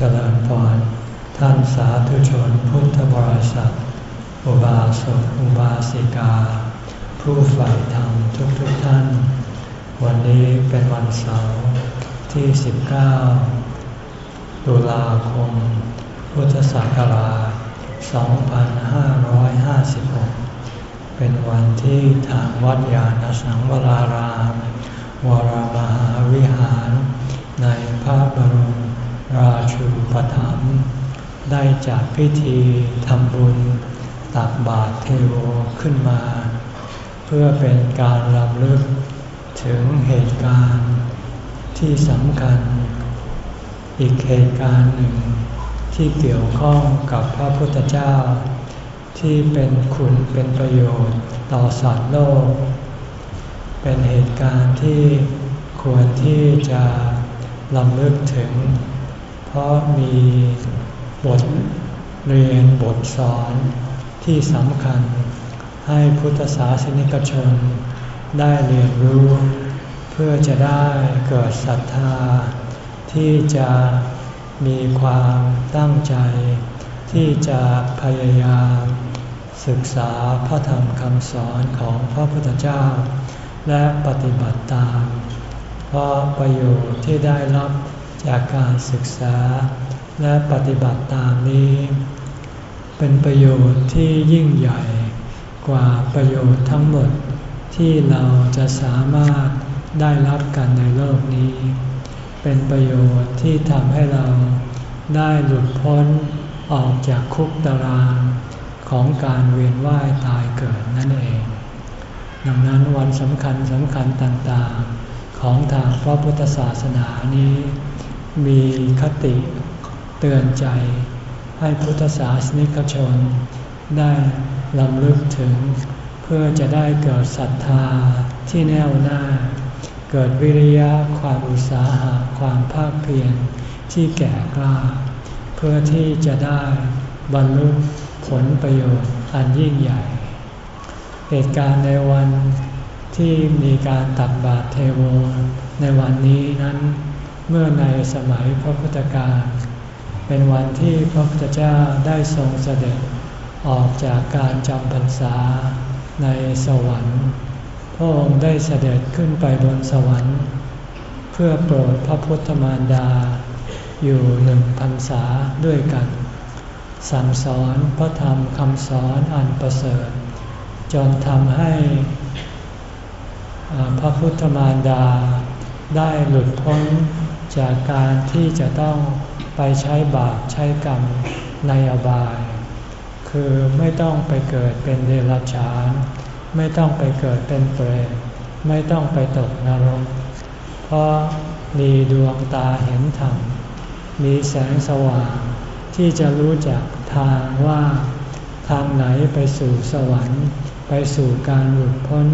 เจริญพรท่านสาธุชนพุทธบริษัท อุบาสกอุบาสิกา ผู้ใฝ่ธรรมทุกทุกท่าน วันนี้เป็นวันเสาร์ที่ 19 ตุลาคม พุทธศักราช 2556 เป็นวันที่ทางวัดยาณสังวราราม วรมหาวิหาร ในพระบรม ราชูปถัมภ์ได้จากพิธีทำบุญตักบาตรเทโวขึ้นมา เพื่อเป็นการรำลึกถึงเหตุการณ์ที่สำคัญ อีกเหตุการณ์หนึ่งที่เกี่ยวข้องกับพระพุทธเจ้า ที่เป็นคุณเป็นประโยชน์ต่อสัตว์โลก เป็นเหตุการณ์ที่ควรที่จะลำลึกถึง ราะมีบทเรียนบทสอนที่สำคัญ ให้พุทธศาสนิกชน ได้เรียนรู้ เพื่อจะได้เกิดศรัทธา ที่จะมีความตั้งใจ ที่จะพยายาม ศึกษาพระธรรมคำสอนของพระพุทธเจ้า และปฏิบัติตาม เพราะประโยชน์ที่ได้รับ จากการศึกษาและปฏิบัติตามนี้ เป็นประโยชน์ที่ยิ่งใหญ่กว่าประโยชน์ทั้งหมดที่เราจะสามารถได้รับกันในโลกนี้ เป็นประโยชน์ที่ทำให้เราได้หลุดพ้นออกจากคุกตารางของการเวียนว่ายตายเกิดนั่นเอง ดังนั้นวันสำคัญสำคัญต่างๆ ของทางพระพุทธศาสนานี้ มีคติเตือนใจ ให้พุทธศาสนิกชน ได้ลำลึกถึง เพื่อจะได้เกิดศรัทธาที่แน่วหน้าเกิดวิริยะความอุตสาหะความภาคเพียรที่แก่กล้า เพื่อที่จะได้บรรลุผลประโยชน์อันยิ่งใหญ่ เหตุการณ์ในวันที่มีการตักบาตรเทโวในวันนี้นั้น เมื่อในสมัยพระพุทธการ เป็นวันที่พระพุทธเจ้าได้ทรงเสด็จออกจากการจำพรรษาในสวรรค์พระองค์ได้เสด็จขึ้นไปบนสวรรค์ เพื่อโปรดพระพุทธมารดา อยู่หนึ่งพรรษาด้วยกัน สั่งสอนพระธรรมคำสอนอันประเสริฐ จนทำให้พระพุทธมารดาได้หลุดพ้น จากการที่จะต้องไปใช้บาปใช้กรรมในอบาย คือไม่ต้องไปเกิดเป็นเดรัจฉาน ไม่ต้องไปเกิดเป็นเปรตไม่ต้องไปตกนรก เพราะมีดวงตาเห็นธรรม มีแสงสว่างที่จะรู้จักทางว่าทางไหนไปสู่สวรรค์ ไปสู่การหลุดพ้น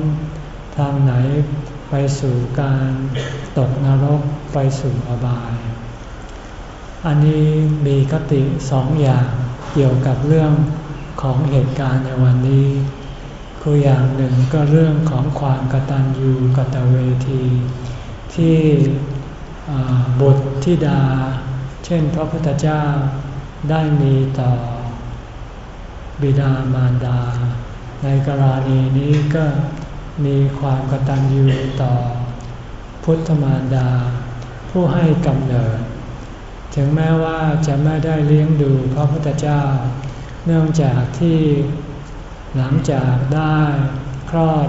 ทางไหน ไปสู่การตกนรกไปสู่อบาย อันนี้มีคติสองอย่างเกี่ยวกับเรื่องของเหตุการณ์ในวันนี้ คืออย่างหนึ่งก็เรื่องของความกตัญญูกตเวที ที่บุตรธิดา เช่นพระพุทธเจ้าได้มีต่อบิดามารดา ในกรณีนี้ก็ มีความกตัญญูต่อ พุทธมารดา ผู้ให้กำเนิด ถึงแม้ว่าจะไม่ได้เลี้ยงดูพระพุทธเจ้า เนื่องจากที่หลังจากได้คลอด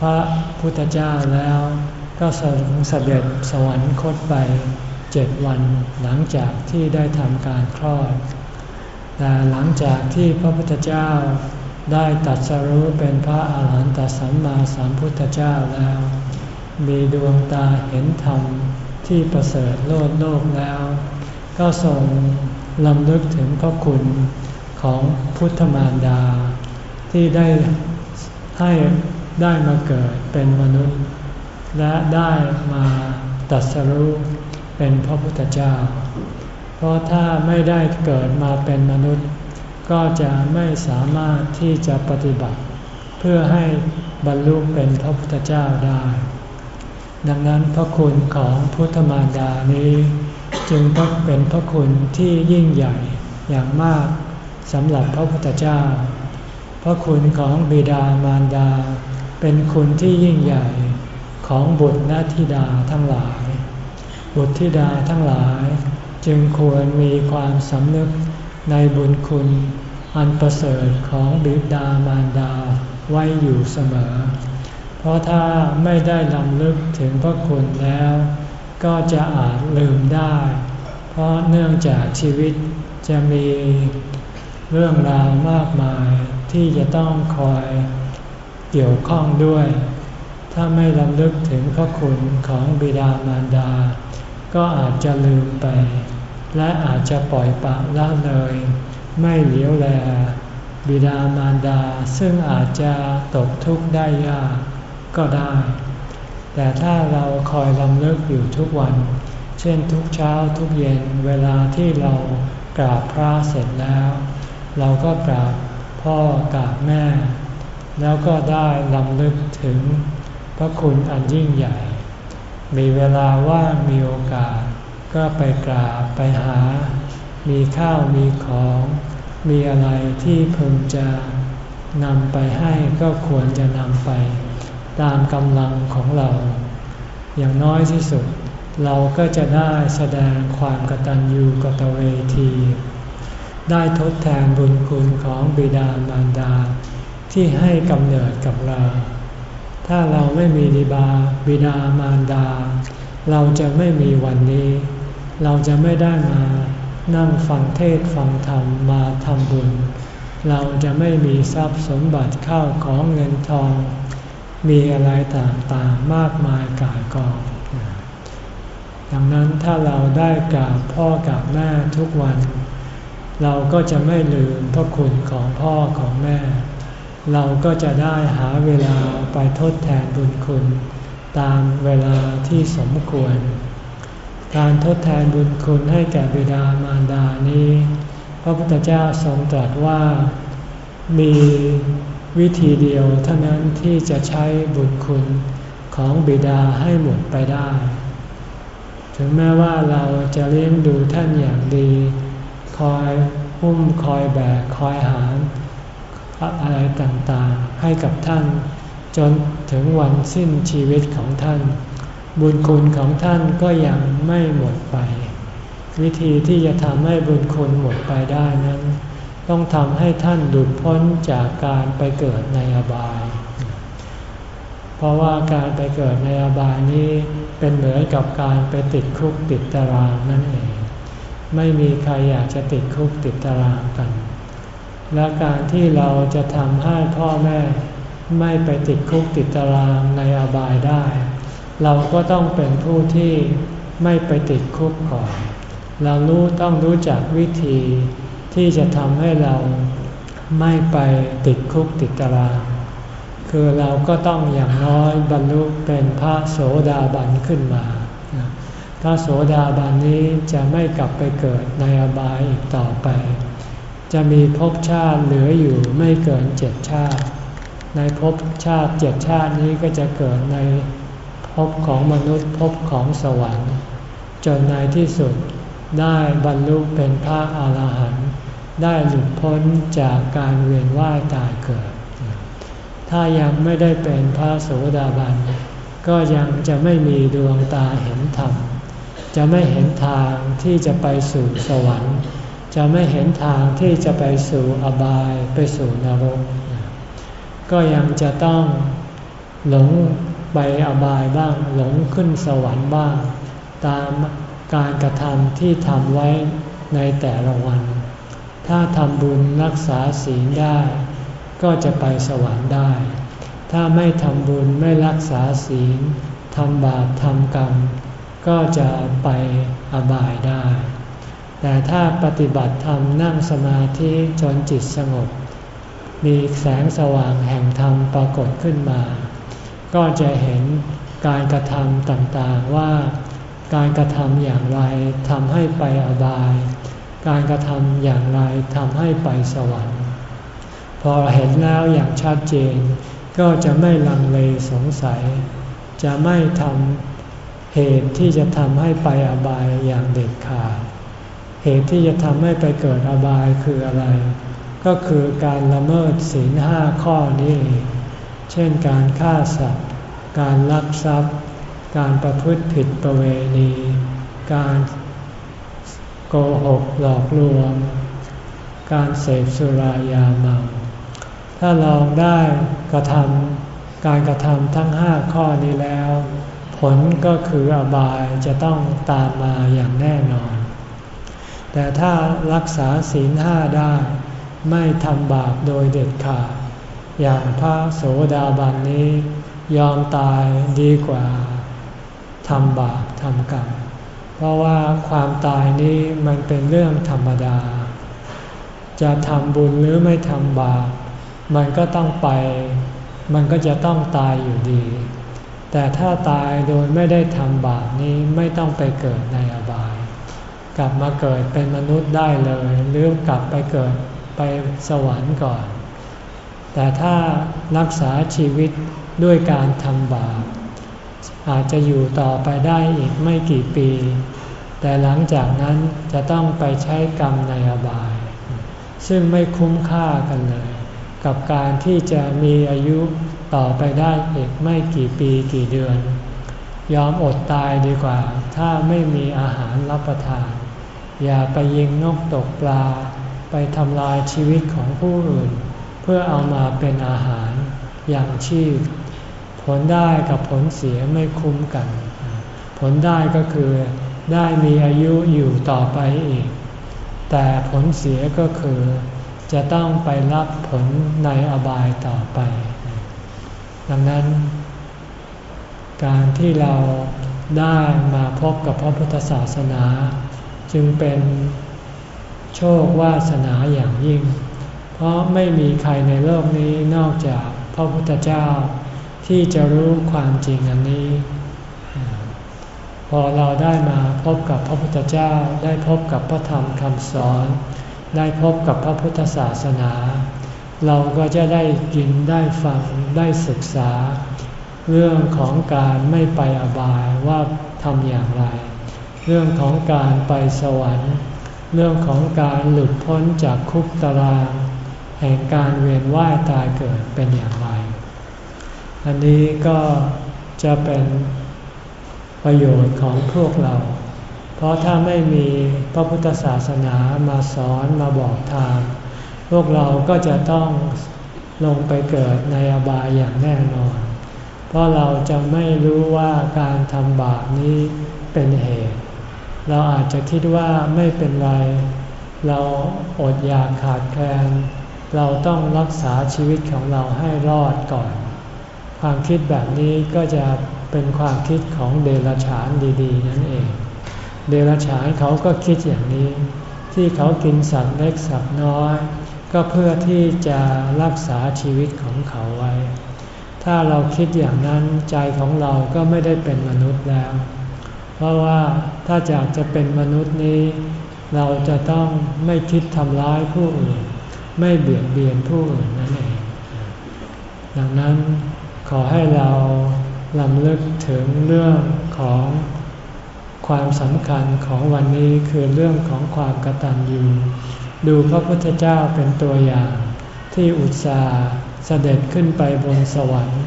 พระพุทธเจ้าแล้ว ก็ทรงเสด็จสวรรคตไปเจ็ดวันหลังจากที่ได้ทำการคลอด แต่หลังจากที่พระพุทธเจ้า ได้ตัดสรู้เป็นพระอาหารหันตสัมมาสัมพุทธเจ้าแล้ว มีดวงตาเห็นธรรมที่ประเสริฐโลดโลกแล้ว ก็ทรงลำลึกถึงพระคุณของพุทธมารดา ที่ได้ให้ได้มาเกิดเป็นมนุษย์ และได้มาตัดสรู้เป็นพระพุทธเจ้า เพราะถ้าไม่ได้เกิดมาเป็นมนุษย์ ก็จะไม่สามารถที่จะปฏิบัติ เพื่อให้บรรลุเป็นพระพุทธเจ้าได้ ดังนั้นพระคุณของพุทธมารดานี้ จึงต้องเป็นพระคุณที่ยิ่งใหญ่อย่างมากสำหรับพระพุทธเจ้า พระคุณของบิดามารดา เป็นคุณที่ยิ่งใหญ่ของบุตรและธิดาทั้งหลาย บุตรธิดาทั้งหลาย จึงควรมีความสำนึก ในบุญคุณอันประเสริฐของบิดามารดาไว้อยู่เสมอ เพราะถ้าไม่ได้ลำลึกถึงพระคุณแล้ว ก็จะอาจลืมได้ เพราะเนื่องจากชีวิตจะมีเรื่องราวมากมายที่จะต้องคอยเกี่ยวข้องด้วย ถ้าไม่ลำลึกถึงพระคุณของบิดามารดา ก็อาจจะลืมไป และอาจจะปล่อยปะละเลย ไม่เหลียวแล บิดามารดาซึ่งอาจจะตกทุกข์ได้ยากก็ได้ แต่ถ้าเราคอยลำลึกอยู่ทุกวัน เช่นทุกเช้าทุกเย็นเวลาที่เรากราบพระเสร็จแล้ว เราก็กราบพ่อกราบแม่ แล้วก็ได้ลำลึกถึงพระคุณอันยิ่งใหญ่ มีเวลาว่างมีโอกาส ก็ไปกราบไปหา มีข้าวมีของ มีอะไรที่พึงจะนำไปให้ก็ควรจะนำไป ตามกำลังของเรา อย่างน้อยที่สุด เราก็จะได้แสดงความกตัญญูกตเวที ได้ทดแทนบุญคุณของบิดามารดา ที่ให้กำเนิดกับเรา ถ้าเราไม่มีดิบาบิดามารดา เราจะไม่มีวันนี้ เราจะไม่ได้มานั่งฟังเทศฟังธรรมมาทำบุญ เราจะไม่มีทรัพย์สมบัติเข้าของเงินทอง มีอะไรต่างๆมากมายกายกอง ดังนั้นถ้าเราได้กราบพ่อกราบแม่ทุกวัน เราก็จะไม่ลืมพระคุณของพ่อของแม่ เราก็จะได้หาเวลาไปทดแทนบุญคุณ ตามเวลาที่สมควร การทดแทนบุญคุณให้แก่บิดามารดานี้ พระพุทธเจ้าทรงตรัสว่ามีวิธีเดียวเท่านั้นที่จะใช้บุญคุณของบิดาให้หมดไปได้ ถึงแม้ว่าเราจะเลี้ยงดูท่านอย่างดี คอยหุ้มคอยแบกคอยหามอะไรต่างๆ ให้กับท่าน จนถึงวันสิ้นชีวิตของท่าน บุญคุณของท่านก็ยังไม่หมดไป วิธีที่จะทำให้บุญคุณหมดไปได้นั้น ต้องทำให้ท่านหลุดพ้นจากการไปเกิดในอบาย เพราะว่าการไปเกิดในอบายนี้เป็นเหมือนกับการไปติดคุกติดตารางนั่นเอง ไม่มีใครอยากจะติดคุกติดตารางกัน และการที่เราจะทำให้พ่อแม่ไม่ไปติดคุกติดตารางในอบายได้ เราก็ต้องเป็นผู้ที่ไม่ไปติดคุกก่อน เรารู้ต้องรู้จักวิธีที่จะทำให้เราไม่ไปติดคุกติดตาราง คือเราก็ต้องอย่างน้อยบรรลุเป็นพระโสดาบันขึ้นมาพระโสดาบันนี้จะไม่กลับไปเกิดในอบายอีกต่อไป จะมีภพชาติเหลืออยู่ไม่เกินเจ็ดชาติ ในภพชาติเจ็ดชาตินี้ก็จะเกิดใน ภพของมนุษย์ภพของสวรรค์ จนในที่สุดได้บรรลุเป็นพระอาหารหันต์ได้หลุดพ้นจากการเวียนว่ายตายเกิด ถ้ายังไม่ได้เป็นพระโสดาบัน ก็ยังจะไม่มีดวงตาเห็นธรรม จะไม่เห็นทางที่จะไปสู่สวรรค์ จะไม่เห็นทางที่จะไปสู่อบายไปสู่นรก ก็ยังจะต้องหลง ไปอบายบ้าง หลงขึ้นสวรรค์บ้าง ตามการกระทำที่ทำไว้ในแต่ละวัน ถ้าทำบุญรักษาศีลได้ ก็จะไปสวรรค์ได้ ถ้าไม่ทำบุญไม่รักษาศีลทำบาปทำกรรม ก็จะไปอบายได้ แต่ถ้าปฏิบัติธรรมนั่งสมาธิจนจิตสงบ มีแสงสว่างแห่งธรรมปรากฏขึ้นมา ก็จะเห็นการกระทำต่างๆว่าการกระทำอย่างไรทำให้ไปอบาย การกระทำอย่างไรทำให้ไปสวรรค์ พอเห็นแล้วอย่างชัดเจน ก็จะไม่ลังเลสงสัย จะไม่ทำเหตุที่จะทำให้ไปอบายอย่างเด็ดขาด เหตุที่จะทำให้ไปเกิดอบายคืออะไร ก็คือการละเมิดศีลห้าข้อนี้เช่นการฆ่าสัตว์ การลักทรัพย์ การประพฤติผิดประเวณี การโกหกหลอกลวง การเสพสุรายาเมา ถ้าลองได้กระทำการกระทำทั้งห้าข้อนี้แล้ว ผลก็คืออบายจะต้องตามมาอย่างแน่นอน แต่ถ้ารักษาศีลห้าได้ ไม่ทำบาปโดยเด็ดขาด อย่างพระโสดาบันนี้ ยอมตายดีกว่าทำบาปทำกรรม เพราะว่าความตายนี้มันเป็นเรื่องธรรมดา จะทำบุญหรือไม่ทำบาป มันก็ต้องไป มันก็จะต้องตายอยู่ดี แต่ถ้าตายโดยไม่ได้ทำบาปนี้ไม่ต้องไปเกิดในอบาย กลับมาเกิดเป็นมนุษย์ได้เลย หรือกลับไปเกิดไปสวรรค์ก่อน แต่ถ้ารักษาชีวิตด้วยการทำบาปอาจจะอยู่ต่อไปได้อีกไม่กี่ปี แต่หลังจากนั้นจะต้องไปใช้กรรมในอบาย ซึ่งไม่คุ้มค่ากันเลย กับการที่จะมีอายุต่อไปได้อีกไม่กี่ปีกี่เดือน ยอมอดตายดีกว่า ถ้าไม่มีอาหารรับประทาน อย่าไปยิงนกตกปลา ไปทำลายชีวิตของผู้อื่น เพื่อเอามาเป็นอาหารอย่างชีพ ผลได้กับผลเสียไม่คุ้มกัน ผลได้ก็คือได้มีอายุอยู่ต่อไปอีก แต่ผลเสียก็คือจะต้องไปรับผลในอบายต่อไป ดังนั้น การที่เราได้มาพบกับพระพุทธศาสนา จึงเป็นโชควาสนาอย่างยิ่ง เพราะไม่มีใครในโลกนี้นอกจากพระพุทธเจ้า ที่จะรู้ความจริงอันนี้ พอเราได้มาพบกับพระพุทธเจ้า ได้พบกับพระธรรมคำสอน ได้พบกับพระพุทธศาสนา เราก็จะได้กินได้ฟังได้ศึกษา เรื่องของการไม่ไปอบายว่าทำอย่างไร เรื่องของการไปสวรรค์ เรื่องของการหลุดพ้นจากคุกตาราง แห่งการเวียนว่ายตายเกิดเป็นอย่างไร อันนี้ก็จะเป็นประโยชน์ของพวกเรา เพราะถ้าไม่มีพระพุทธศาสนามาสอนมาบอกทาง พวกเราก็จะต้องลงไปเกิดในอบายอย่างแน่นอน เพราะเราจะไม่รู้ว่าการทำบาปนี้เป็นเหตุ เราอาจจะคิดว่าไม่เป็นไร เราอดอยากขาดแคลน เราต้องรักษาชีวิตของเราให้รอดก่อน ความคิดแบบนี้ก็จะเป็นความคิดของเดรัจฉานดีๆ นั่นเอง เดรัจฉานเขาก็คิดอย่างนี้ ที่เขากินสัตว์เล็กสัตว์น้อย ก็เพื่อที่จะรักษาชีวิตของเขาไว้ ถ้าเราคิดอย่างนั้นใจของเราก็ไม่ได้เป็นมนุษย์แล้ว เพราะว่าถ้าอยากจะเป็นมนุษย์นี้ เราจะต้องไม่คิดทำร้ายผู้อื่น ไม่เบียดเบียนผู้อื่นนั่นเอง ดังนั้นขอให้เราลำลึกถึงเรื่องของความสำคัญของวันนี้คือเรื่องของความกตัญญูดูพระพุทธเจ้าเป็นตัวอย่าง ที่อุตส่าห์เสด็จขึ้นไปบนสวรรค์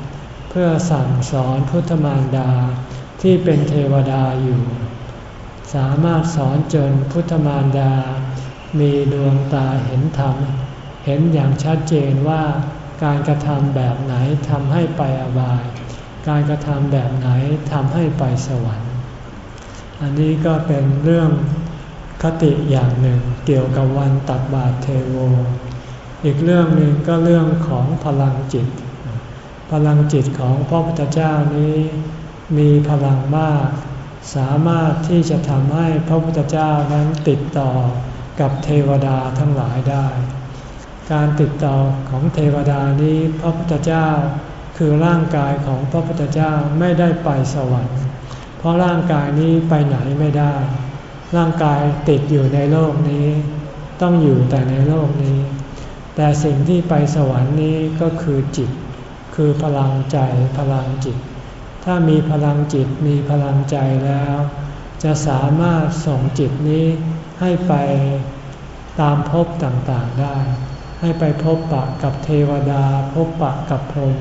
เพื่อสั่งสอนพุทธมารดาที่เป็นเทวดาอยู่ สามารถสอนจนพุทธมารดา มีดวงตาเห็นธรรม เห็นอย่างชัดเจนว่าการกระทำแบบไหนทำให้ไปอบาย การกระทำแบบไหนทำให้ไปสวรรค์ อันนี้ก็เป็นเรื่องคติอย่างหนึ่งเกี่ยวกับวันตักบาตรเทโว อีกเรื่องหนึ่งก็เรื่องของพลังจิต พลังจิตของพระพุทธเจ้านี้ มีพลังมาก สามารถที่จะทำให้พระพุทธเจ้านั้นติดต่อกับเทวดาทั้งหลายได้ การติดต่อของเทวดานี้พระพุทธเจ้า คือร่างกายของพระพุทธเจ้าไม่ได้ไปสวรรค์เพราะร่างกายนี้ไปไหนไม่ได้ ร่างกายติดอยู่ในโลกนี้ ต้องอยู่แต่ในโลกนี้ แต่สิ่งที่ไปสวรรค์นี้ก็คือจิต คือพลังใจพลังจิต ถ้ามีพลังจิตมีพลังใจแล้ว จะสามารถส่งจิตนี้ให้ไปตามภพต่างๆได้ ให้ไปพบปะกับเทวดา พบปะกับพรหม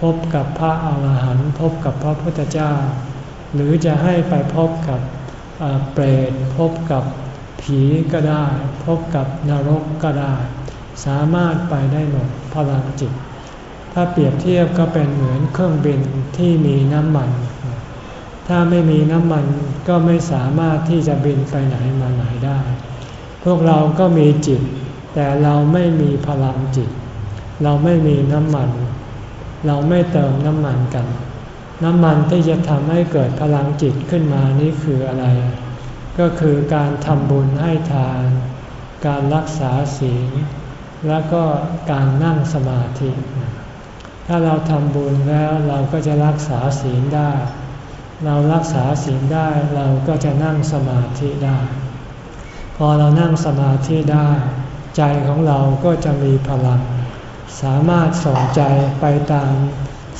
พบกับพระอาหารหันต์พบกับพระพุทธเจ้า หรือจะให้ไปพบกับเปรตพบกับผีก็ได้ พบกับนรกก็ได้ สามารถไปได้หมดพลังจิต ถ้าเปรียบเทียบก็เป็นเหมือนเครื่องบินที่มีน้ำมัน ถ้าไม่มีน้ำมันก็ไม่สามารถที่จะบินไปไหนมาไหนได้ พวกเราก็มีจิต แต่เราไม่มีพลังจิต เราไม่มีน้ำมัน เราไม่เติมน้ำมันกัน น้ำมันที่จะทำให้เกิดพลังจิตขึ้นมานี้คืออะไร ก็คือการทำบุญให้ทาน การรักษาศีล แล้วก็การนั่งสมาธิ ถ้าเราทำบุญแล้วเราก็จะรักษาศีลได้ เรารักษาศีลได้เราก็จะนั่งสมาธิได้ พอเรานั่งสมาธิได้ ใจของเราก็จะมีพลัง สามารถส่งใจไปตาม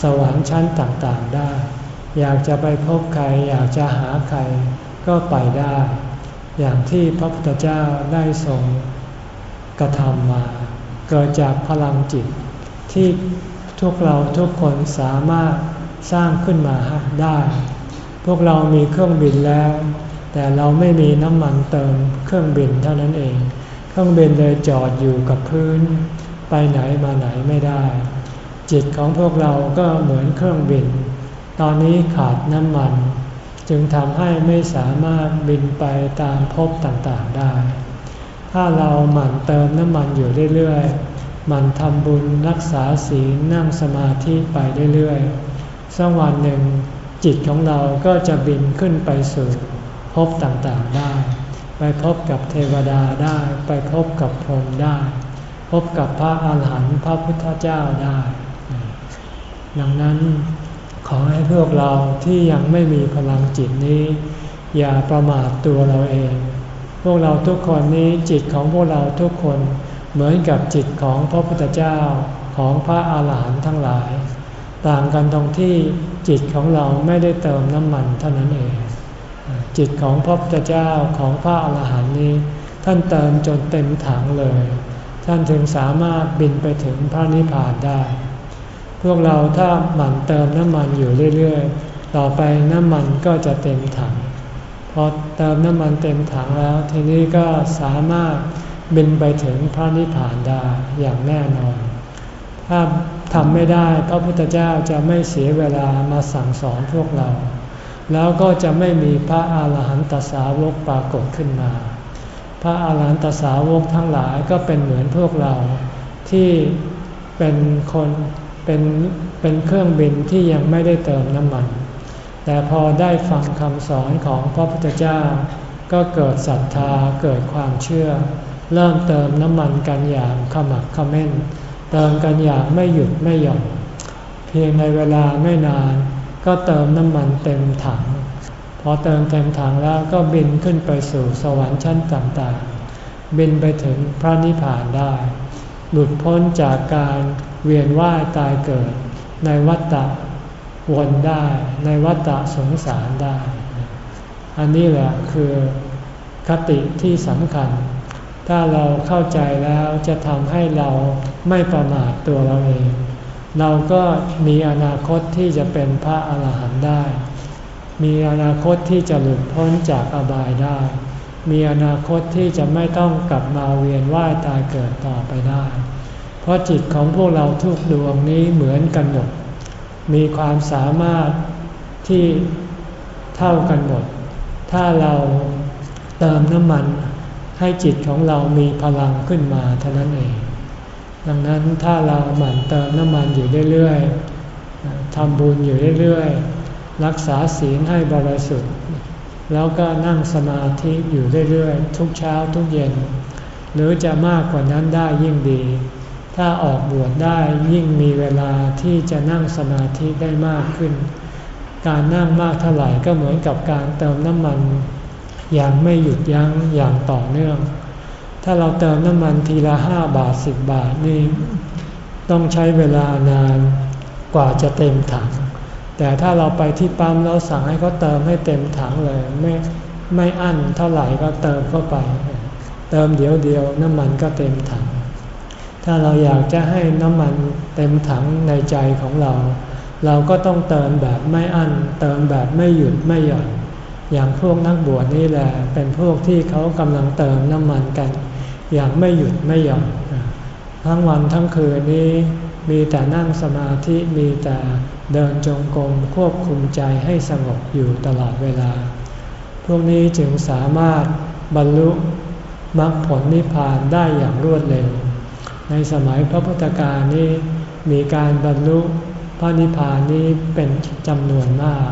สวรรค์ชั้นต่างๆได้ อยากจะไปพบใคร อยากจะหาใครก็ไปได้ อย่างที่พระพุทธเจ้าได้ทรงกระทำมา เกิดจากพลังจิต ที่ทุกเราทุกคนสามารถสร้างขึ้นมาได้ พวกเรามีเครื่องบินแล้ว แต่เราไม่มีน้ำมันเติมเครื่องบินเท่านั้นเอง ครื่องบินเลยจอดอยู่กับพื้น ไปไหนมาไหนไม่ได้ จิตของพวกเราก็เหมือนเครื่องบิน ตอนนี้ขาดน้ำมัน จึงทำให้ไม่สามารถบินไปตามภพต่างๆได้ ถ้าเราหมั่นเติมน้ำมันอยู่เรื่อยๆหมั่นทำบุญรักษาศีลนั่งสมาธิไปเรื่อยๆสักวันหนึ่งจิตของเราก็จะบินขึ้นไปสู่ภพต่างๆได้ ไปพบกับเทวดาได้ ไปพบกับพรหมได้ พบกับพระอาหารหันต์พระพุทธเจ้าได้ ดังนั้นขอให้พวกเราที่ยังไม่มีพลังจิตนี้ อย่าประมาทตัวเราเอง พวกเราทุกคนนี้จิตของพวกเราทุกคนเหมือนกับจิตของพระพุทธเจ้าของพระอาหารหันต์ทั้งหลาย ต่างกันตรงที่จิตของเราไม่ได้เติมน้ำมันเท่านั้นเอง จิตของพระพุทธเจ้าของพระอาหารหันต์นี้ ท่านเติมจนเต็มถังเลย ท่านถึงสามารถบินไปถึงพระนิพพานได้ พวกเราถ้าหมั่นเติมน้ำมันอยู่เรื่อยๆ ต่อไปน้ำมันก็จะเต็มถัง พอเติมน้ำมันเต็มถังแล้ว ทีนี้ก็สามารถบินไปถึงพระนิพพานได้อย่างแน่นอน ถ้าทำไม่ได้พระพุทธเจ้าจะไม่เสียเวลามาสั่งสอนพวกเรา แล้วก็จะไม่มีพระอาหารหันตสาวกปรากฏขึ้นมา พระอาหารหันตสาวกทั้งหลายก็เป็นเหมือนพวกเราที่เป็นคนเป็นเป็นเครื่องบินที่ยังไม่ได้เติมน้ำมัน แต่พอได้ฟังคำสอนของพระพุทธเจ้า ก็เกิดศรัทธาเกิดความเชื่อ เริ่มเติมน้ำมันกันอย่างขมักขม้น เติมกันอย่างไม่หยุดไม่หย่อนเพียงในเวลาไม่นาน ก็เติมน้ำมันเต็มถัง พอเติมเต็มถังแล้วก็บินขึ้นไปสู่สวรรค์ชั้นต่างๆ บินไปถึงพระนิพพานได้ หลุดพ้นจากการเวียนว่ายตายเกิด ในวัฏฏะวนได้ในวัฏฏะสงสารได้ อันนี้แหละคือคติที่สำคัญ ถ้าเราเข้าใจแล้วจะทำให้เราไม่ประมาทตัวเราเอง เราก็มีอนาคตที่จะเป็นพระอาหารหันต์ได้ มีอนาคตที่จะหลุดพ้นจากอบายได้ มีอนาคตที่จะไม่ต้องกลับมาเวียนว่ายตายเกิดต่อไปได้ เพราะจิตของพวกเราทุกดวงนี้เหมือนกันหมด มีความสามารถที่เท่ากันหมด ถ้าเราเติมน้ำมันให้จิตของเรามีพลังขึ้นมาเท่านั้นเอง ดังนั้นถ้าเราหมั่นเติมน้ำมันอยู่เรื่อยๆทำบุญอยู่เรื่อยๆ รักษาศีลให้บริสุทธิ์ แล้วก็นั่งสมาธิอยู่เรื่อยๆ ทุกเช้าทุกเย็น หรือจะมากกว่านั้นได้ยิ่งดี ถ้าออกบวชได้ยิ่งมีเวลาที่จะนั่งสมาธิได้มากขึ้น การนั่งมากเท่าไหร่ก็เหมือนกับการเติมน้ำมัน อย่างไม่หยุดยั้งอย่างต่อเนื่อง ถ้าเราเติมน้ำมันทีละห้าบาทสิบบาทนี่ต้องใช้เวลานานกว่าจะเต็มถัง แต่ถ้าเราไปที่ปั๊มแล้วสั่งให้เขาเติมให้เต็มถังเลยไม่ไม่อั้นเท่าไหร่ก็เติมเข้าไป เติมเดียวเดียวน้ำมันก็เต็มถัง ถ้าเราอยากจะให้น้ำมันเต็มถังในใจของเรา เราก็ต้องเติมแบบไม่อั้นเติมแบบไม่หยุดไม่หย่อนอย่างพวกนักบวชนี่แหละเป็นพวกที่เขากำลังเติมน้ำมันกัน อย่างไม่หยุดไม่หย่อนทั้งวันทั้งคืนนี้มีแต่นั่งสมาธิมีแต่เดินจงกรมควบคุมใจให้สงบอยู่ตลอดเวลา พวกนี้จึงสามารถบรรลุมรรคผลนิพพานได้อย่างรวดเร็ว ในสมัยพระพุทธกาลนี้มีการบรรลุพระนิพพานนี้เป็นจำนวนมาก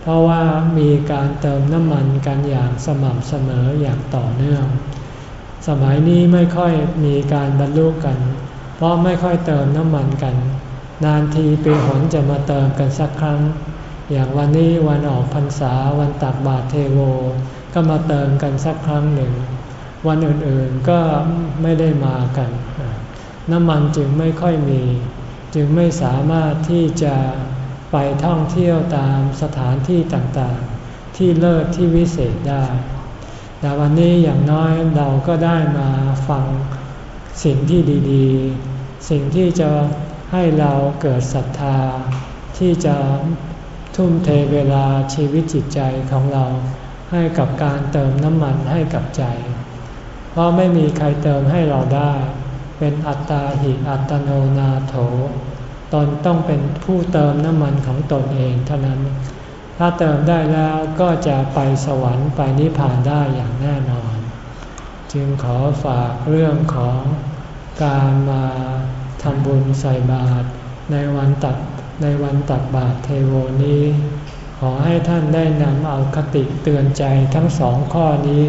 เพราะว่ามีการเติมน้ำมันกันอย่างสม่ำเสมออย่างต่อเนื่อง สมัยนี้ไม่ค่อยมีการบรรลุกัน เพราะไม่ค่อยเติมน้ำมันกัน นานทีปีหนจะมาเติมกันสักครั้ง อย่างวันนี้วันออกพรรษาวันตักบาตรเทโว ก็มาเติมกันสักครั้งหนึ่ง วันอื่นๆก็ไม่ได้มากัน น้ำมันจึงไม่ค่อยมี จึงไม่สามารถที่จะไปท่องเที่ยวตามสถานที่ต่างๆ ที่เลิศที่วิเศษได้ แต่วันนี้อย่างน้อยเราก็ได้มาฟังสิ่งที่ดีๆ สิ่งที่จะให้เราเกิดศรัทธา ที่จะทุ่มเทเวลาชีวิตจิตใจของเราให้กับการเติมน้ำมันให้กับใจ เพราะไม่มีใครเติมให้เราได้ เป็นอัตตาหิอัตโนนาโถ ตนต้องเป็นผู้เติมน้ำมันของตนเองเท่านั้น ถ้าเติมได้แล้วก็จะไปสวรรค์ไปนิพพานได้อย่างแน่นอน จึงขอฝากเรื่องของการมาทำบุญใส่บาตรในวันตักในวันตักบาตรเทโวนี้ ขอให้ท่านได้นำเอาคติเตือนใจทั้งสองข้อนี้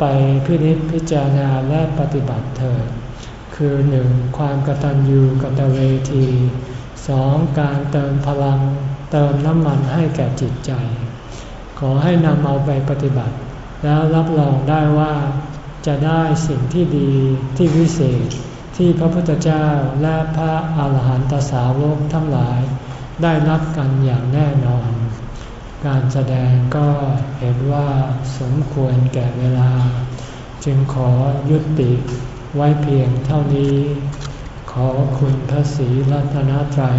ไปพินิจพิจารณาและปฏิบัติเถิดคือหนึ่งความกตัญญูกตเวทีสองการเติมพลัง เติมน้ำมันให้แก่จิตใจ ขอให้นำเอาไปปฏิบัติ แล้วรับรองได้ว่าจะได้สิ่งที่ดีที่วิเศษที่พระพุทธเจ้าและพระอาหารหันตสาวกทั้งหลาย ได้รับกันอย่างแน่นอน การแสดงก็เห็นว่าสมควรแก่เวลา จึงขอยุติไว้เพียงเท่านี้ ขอคุณพระศรีรัตนตรัย